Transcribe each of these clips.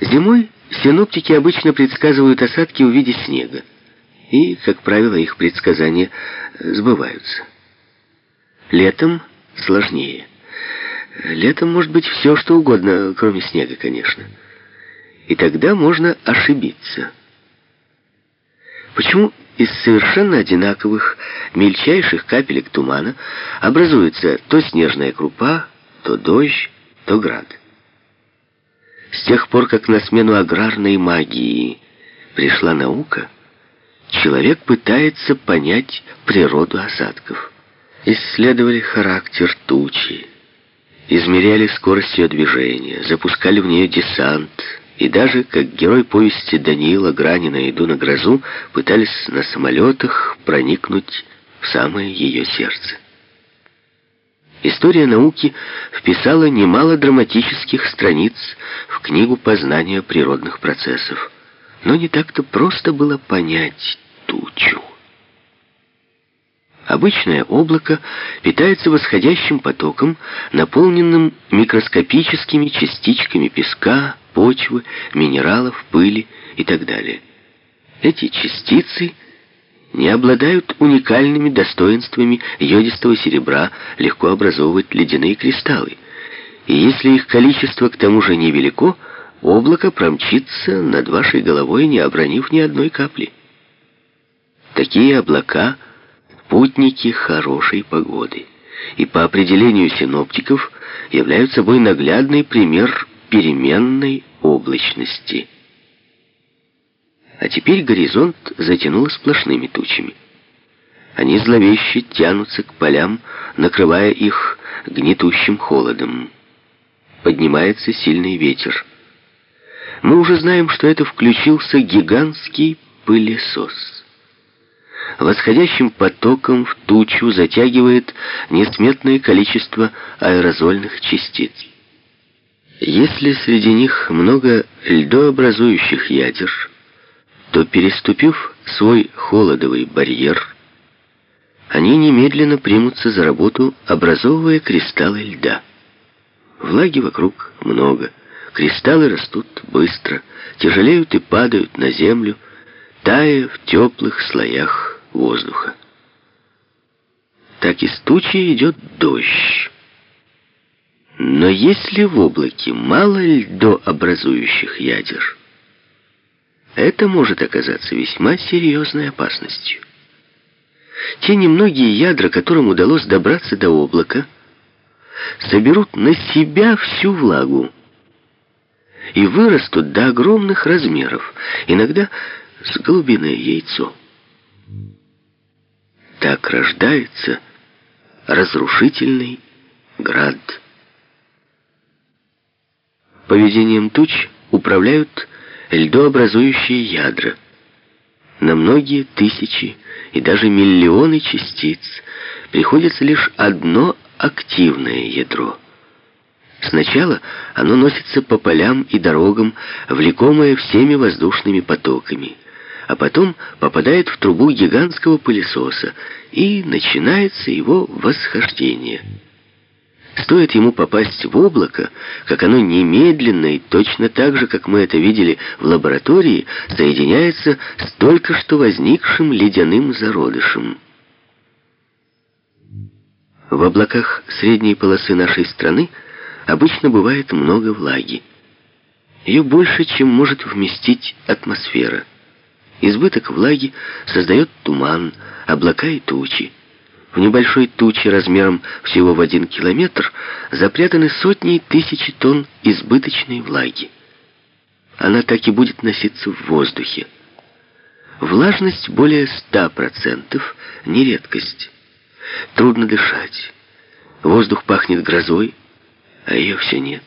Зимой синоптики обычно предсказывают осадки в виде снега. И, как правило, их предсказания сбываются. Летом сложнее. Летом может быть все, что угодно, кроме снега, конечно. И тогда можно ошибиться. Почему из совершенно одинаковых мельчайших капелек тумана образуется то снежная крупа, то дождь, то град? С тех пор, как на смену аграрной магии пришла наука, человек пытается понять природу осадков. Исследовали характер тучи, измеряли скорость ее движения, запускали в нее десант, и даже, как герой повести Даниила Гранина «Иду на грозу», пытались на самолетах проникнуть в самое ее сердце. История науки вписала немало драматических страниц в книгу познания природных процессов. Но не так-то просто было понять тучу. Обычное облако питается восходящим потоком, наполненным микроскопическими частичками песка, почвы, минералов, пыли и так далее. Эти частицы не обладают уникальными достоинствами йодистого серебра, легко образовывать ледяные кристаллы. И если их количество к тому же невелико, облако промчится над вашей головой, не обронив ни одной капли. Такие облака — спутники хорошей погоды и по определению синоптиков являют собой наглядный пример переменной облачности. А теперь горизонт затянуло сплошными тучами. Они зловеще тянутся к полям, накрывая их гнетущим холодом. Поднимается сильный ветер. Мы уже знаем, что это включился гигантский пылесос восходящим потоком в тучу затягивает несметное количество аэрозольных частиц. Если среди них много льдообразующих ядер, то, переступив свой холодовый барьер, они немедленно примутся за работу, образовывая кристаллы льда. Влаги вокруг много, кристаллы растут быстро, тяжелеют и падают на землю, тая в теплых слоях воздуха. Так из тучи идет дождь. Но если в облаке мало льдообразующих ядер, это может оказаться весьма серьезной опасностью. Те немногие ядра, которым удалось добраться до облака, соберут на себя всю влагу и вырастут до огромных размеров, иногда с голубиное яйцо. Так рождается разрушительный град. Поведением туч управляют льдообразующие ядра. На многие тысячи и даже миллионы частиц приходится лишь одно активное ядро. Сначала оно носится по полям и дорогам, влекомое всеми воздушными потоками – а потом попадает в трубу гигантского пылесоса, и начинается его восхождение. Стоит ему попасть в облако, как оно немедленно и точно так же, как мы это видели в лаборатории, соединяется с только что возникшим ледяным зародышем. В облаках средней полосы нашей страны обычно бывает много влаги. Ее больше, чем может вместить атмосфера. Избыток влаги создает туман, облака и тучи. В небольшой туче размером всего в один километр запрятаны сотни и тысячи тонн избыточной влаги. Она так и будет носиться в воздухе. Влажность более 100% — не редкость. Трудно дышать. Воздух пахнет грозой, а ее все нет.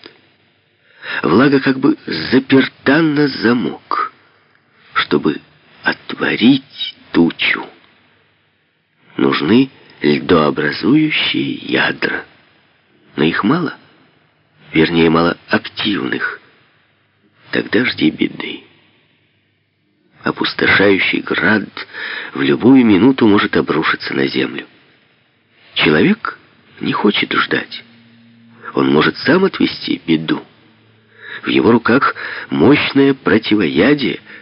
Влага как бы заперта на замок, чтобы отварить тучу. Нужны льдообразующие ядра. Но их мало. Вернее, мало активных. Тогда жди беды. Опустошающий град в любую минуту может обрушиться на землю. Человек не хочет ждать. Он может сам отвести беду. В его руках мощное противоядие —